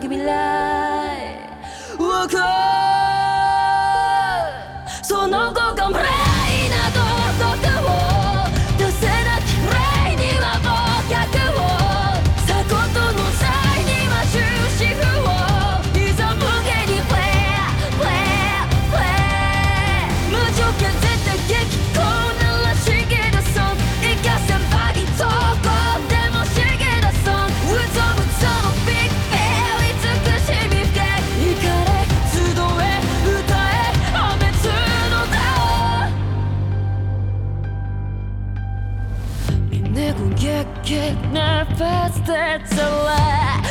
海のな未来その後が無礼 고객의 날 봤을 때 달라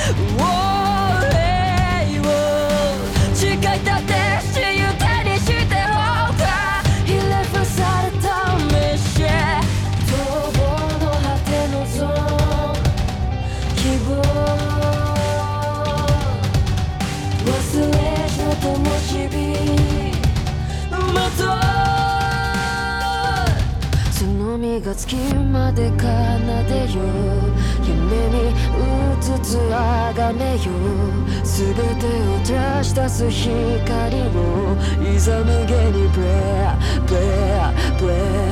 の身が月まで奏でよ。夢にうつつあがめよ。全てを照らし出す光を。いざ無限にブレアブレアブレア。